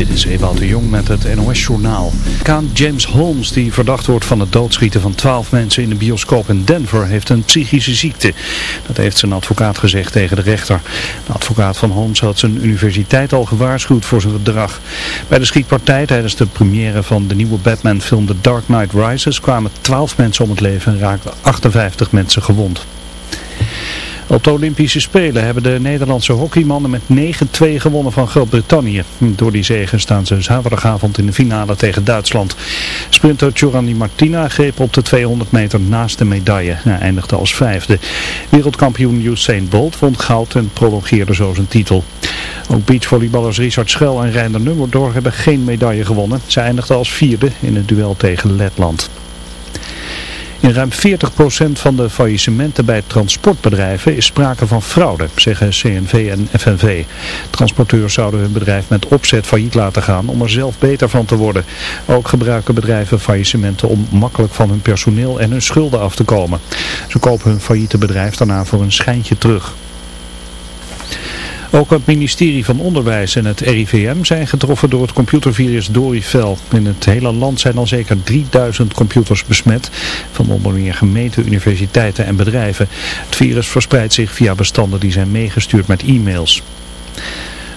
Dit is Ewout de Jong met het NOS-journaal. Kaan James Holmes, die verdacht wordt van het doodschieten van twaalf mensen in de bioscoop in Denver, heeft een psychische ziekte. Dat heeft zijn advocaat gezegd tegen de rechter. De advocaat van Holmes had zijn universiteit al gewaarschuwd voor zijn gedrag. Bij de schietpartij tijdens de première van de nieuwe Batman-film The Dark Knight Rises kwamen twaalf mensen om het leven en raakten 58 mensen gewond. Op de Olympische Spelen hebben de Nederlandse hockeymannen met 9-2 gewonnen van Groot-Brittannië. Door die zegen staan ze zaterdagavond in de finale tegen Duitsland. Sprinter Giovanni Martina greep op de 200 meter naast de medaille. Hij eindigde als vijfde. Wereldkampioen Usain Bolt vond goud en prolongeerde zo zijn titel. Ook beachvolleyballers Richard Schel en Reinder Nummerdor hebben geen medaille gewonnen. Ze eindigden als vierde in het duel tegen Letland. In ruim 40% van de faillissementen bij transportbedrijven is sprake van fraude, zeggen CNV en FNV. Transporteurs zouden hun bedrijf met opzet failliet laten gaan om er zelf beter van te worden. Ook gebruiken bedrijven faillissementen om makkelijk van hun personeel en hun schulden af te komen. Ze kopen hun failliete bedrijf daarna voor een schijntje terug. Ook het ministerie van Onderwijs en het RIVM zijn getroffen door het computervirus Dorifel. In het hele land zijn al zeker 3000 computers besmet, van onder meer gemeenten, universiteiten en bedrijven. Het virus verspreidt zich via bestanden die zijn meegestuurd met e-mails.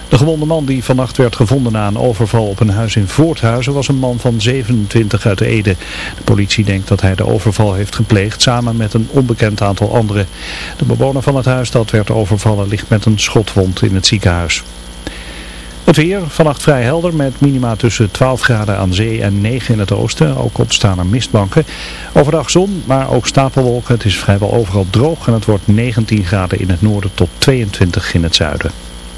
De gewonde man die vannacht werd gevonden na een overval op een huis in Voorthuizen was een man van 27 uit Ede. De politie denkt dat hij de overval heeft gepleegd samen met een onbekend aantal anderen. De bewoner van het huis dat werd overvallen ligt met een schotwond in het ziekenhuis. Het weer, vannacht vrij helder met minima tussen 12 graden aan zee en 9 in het oosten. Ook ontstaan er mistbanken. Overdag zon, maar ook stapelwolken. Het is vrijwel overal droog en het wordt 19 graden in het noorden tot 22 in het zuiden.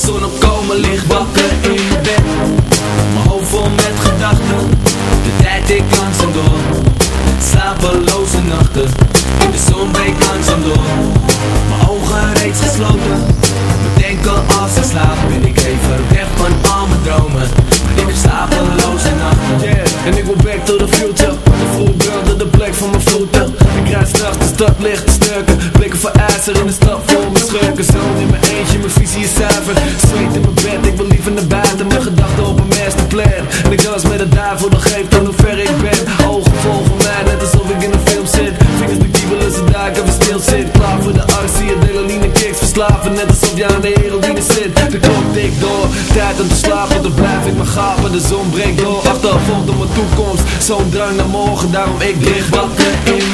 zon zo'n drang naar morgen, daarom ik lig wat in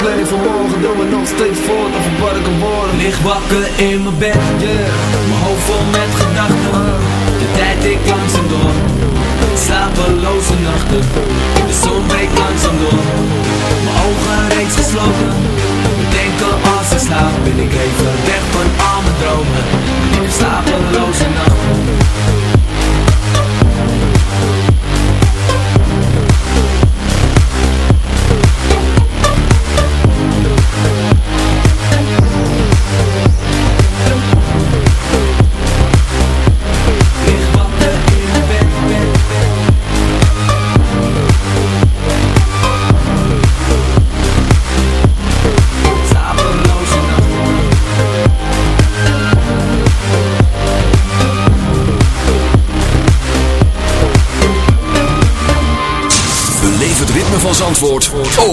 planning voor morgen doen we nog steeds voort. Of wat ik worden wakker in mijn bed, yeah. mijn hoofd vol met gedachten. De tijd ik langzaam door, slapeloze nachten. De zon breekt langzaam door, mijn ogen reeds gesloten. Denken als ik slaap ben ik even weg van al mijn dromen. Slapeloze nachten.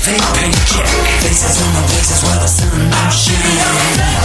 Fake paycheck, faces on the places where the sun don't shine.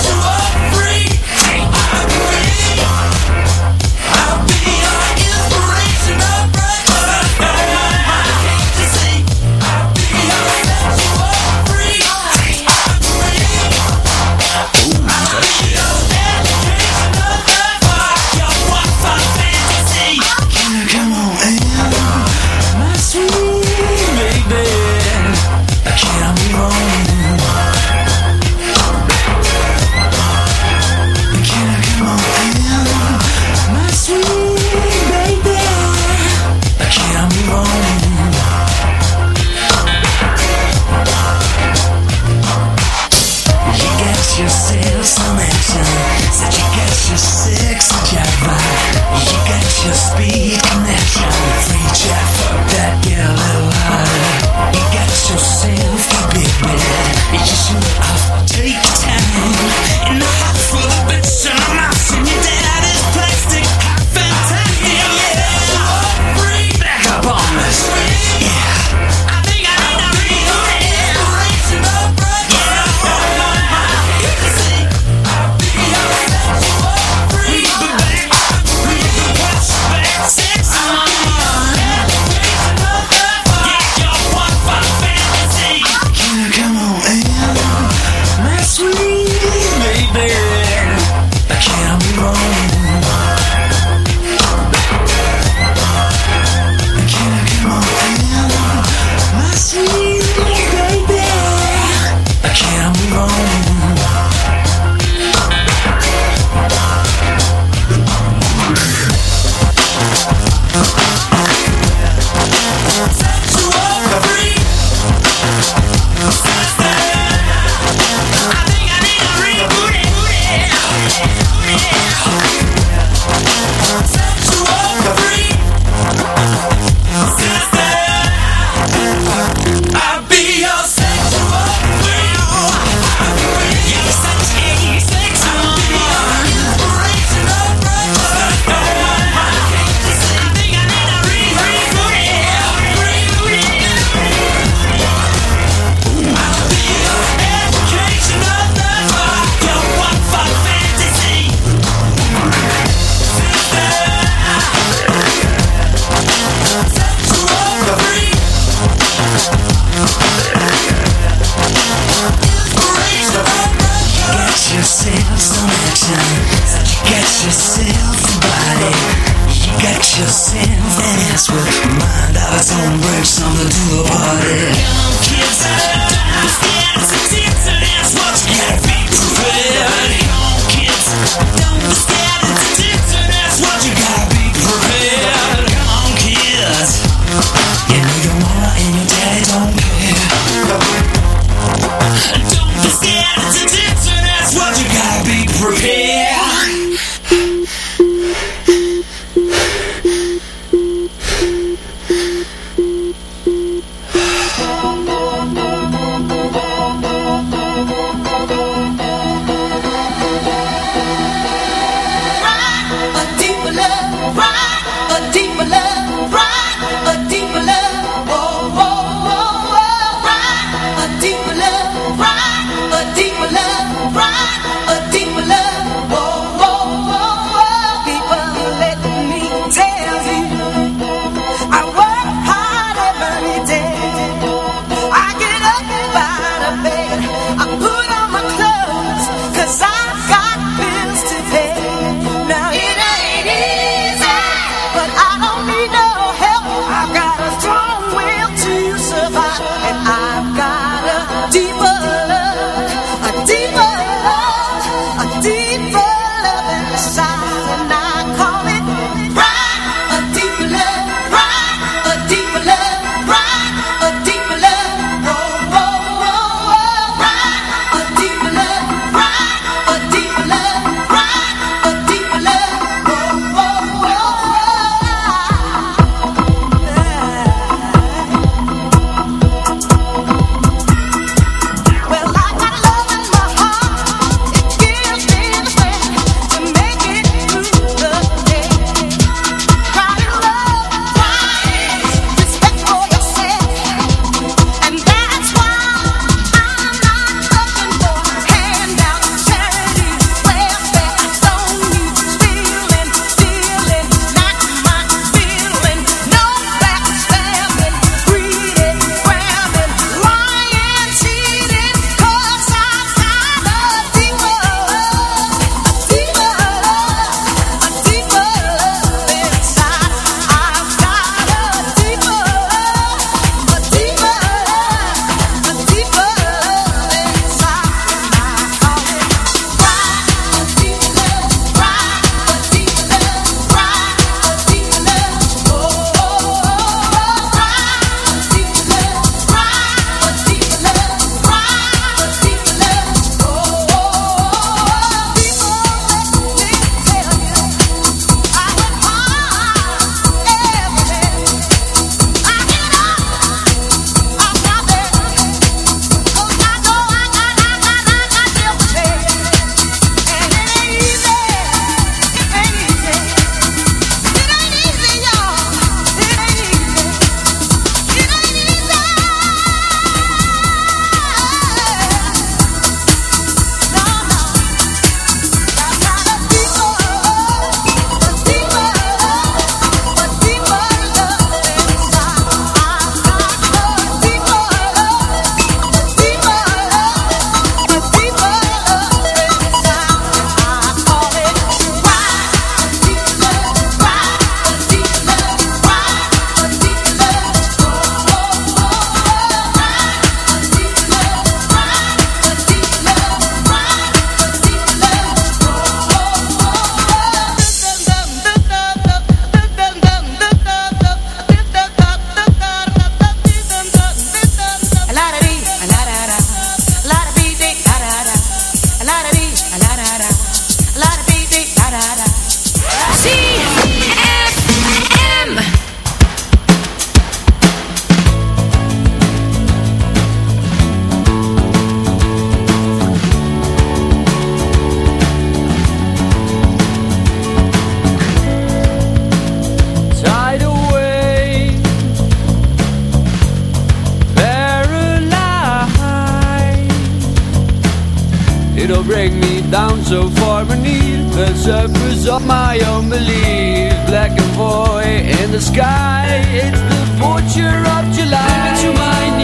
It'll bring me down so far beneath the surface of my own belief. Black and void in the sky, it's the torture of July. Leave it to mine.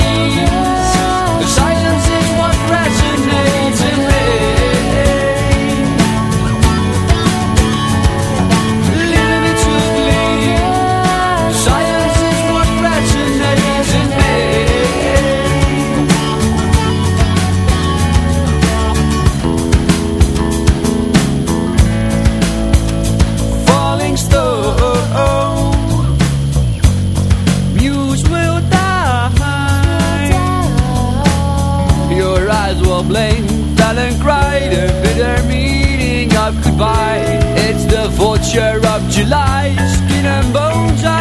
It's the vulture of July, skin and bones.